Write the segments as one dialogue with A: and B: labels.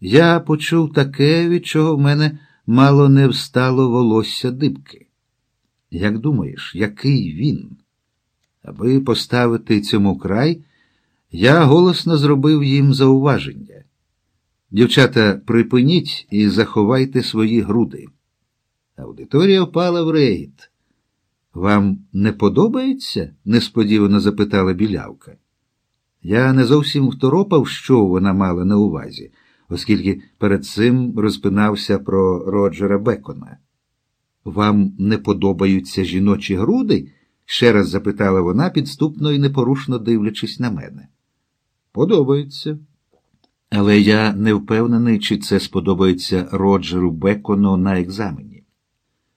A: я почув таке, від чого в мене мало не встало волосся дибки. Як думаєш, який він? Аби поставити цьому край, я голосно зробив їм зауваження. Дівчата, припиніть і заховайте свої груди. Аудиторія впала в рейд. Вам не подобається? несподівано запитала білявка. Я не зовсім второпав, що вона мала на увазі, оскільки перед цим розпинався про Роджера Бекона. Вам не подобаються жіночі груди? ще раз запитала вона, підступно і непорушно дивлячись на мене. Подобаються. Але я не впевнений, чи це сподобається Роджеру Бекону на екзамені.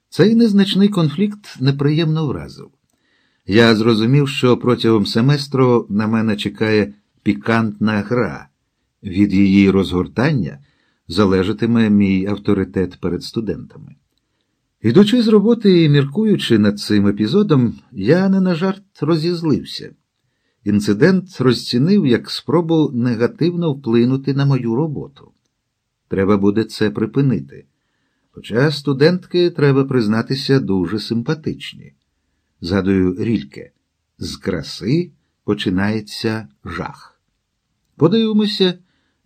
A: Цей незначний конфлікт неприємно вразив. Я зрозумів, що протягом семестру на мене чекає пікантна гра. Від її розгортання залежатиме мій авторитет перед студентами. Ідучи з роботи і міркуючи над цим епізодом, я не на жарт розізлився. Інцидент розцінив як спробу негативно вплинути на мою роботу. Треба буде це припинити. Хоча студентки, треба признатися, дуже симпатичні. Згадую рільке, з краси починається жах. Подивимося,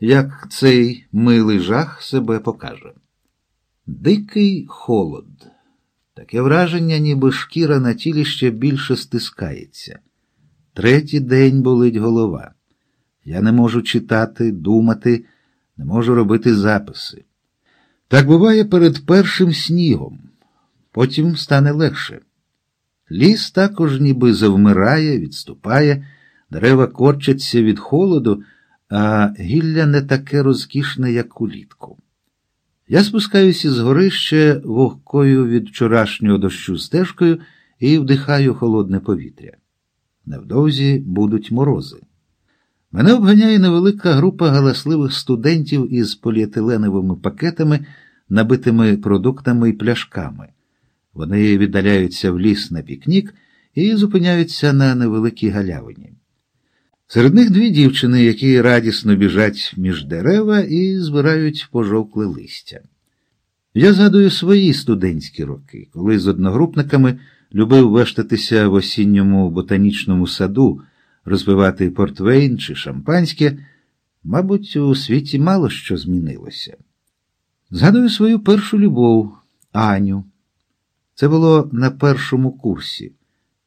A: як цей милий жах себе покаже. Дикий холод. Таке враження, ніби шкіра на тілі ще більше стискається. Третій день болить голова. Я не можу читати, думати, не можу робити записи. Так буває перед першим снігом, потім стане легше. Ліс також ніби завмирає, відступає, дерева корчаться від холоду, а гілля не таке розкішне, як улітку. Я спускаюся з гори ще вогкою від вчорашнього дощу стежкою і вдихаю холодне повітря. Невдовзі будуть морози. Мене обганяє невелика група галасливих студентів із поліетиленовими пакетами, набитими продуктами і пляшками. Вони віддаляються в ліс на пікнік і зупиняються на невеликій галявині. Серед них дві дівчини, які радісно біжать між дерева і збирають пожовкле листя. Я згадую свої студентські роки, коли з одногрупниками любив вештатися в осінньому ботанічному саду, розпивати портвейн чи шампанське. Мабуть, у світі мало що змінилося. Згадую свою першу любов, Аню. Це було на першому курсі.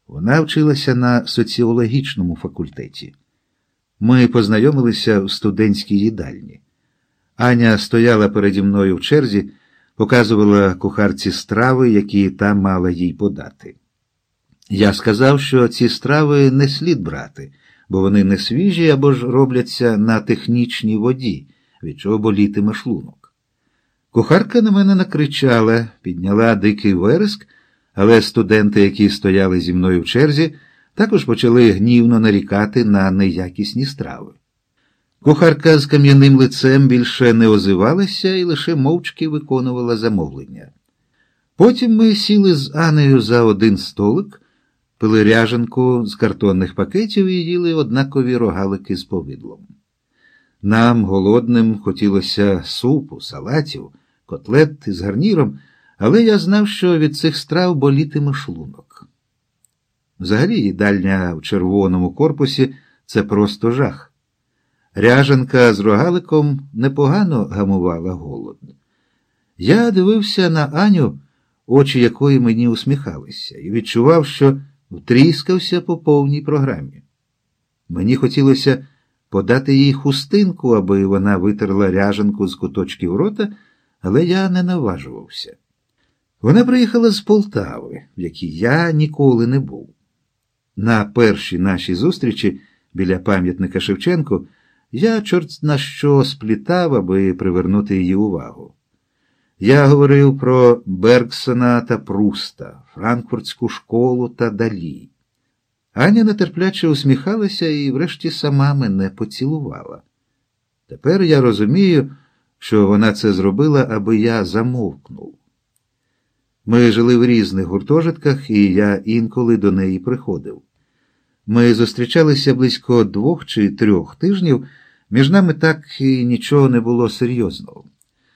A: Вона вчилася на соціологічному факультеті. Ми познайомилися в студентській їдальні. Аня стояла переді мною в черзі, показувала кухарці страви, які та мала їй подати. Я сказав, що ці страви не слід брати, бо вони не свіжі або ж робляться на технічній воді, від чого болітиме шлунок. Кухарка на мене накричала, підняла дикий вереск, але студенти, які стояли зі мною в черзі, також почали гнівно нарікати на неякісні страви. Кухарка з кам'яним лицем більше не озивалася і лише мовчки виконувала замовлення. Потім ми сіли з Анею за один столик, пили ряженку з картонних пакетів і їли однакові рогалики з повідлом. Нам, голодним, хотілося супу, салатів, котлет із гарніром, але я знав, що від цих страв болітиме шлунок. Взагалі, їдальня в червоному корпусі це просто жах. Ряженка з рогаликом непогано гамувала голод. Я дивився на Аню, очі якої мені усміхалися, і відчував, що втріскався по повній програмі. Мені хотілося подати їй хустинку, аби вона витерла ряженку з куточків рота, але я не наважувався. Вона приїхала з Полтави, в якій я ніколи не був. На першій нашій зустрічі біля пам'ятника Шевченку я чорт на що сплітав, аби привернути її увагу. Я говорив про Бергсона та Пруста, Франкфуртську школу та Далі. Аня нетерпляче усміхалася і врешті сама мене поцілувала. Тепер я розумію, що вона це зробила, аби я замовкнув. Ми жили в різних гуртожитках, і я інколи до неї приходив. Ми зустрічалися близько двох чи трьох тижнів, Між нами так і нічого не було серйозного.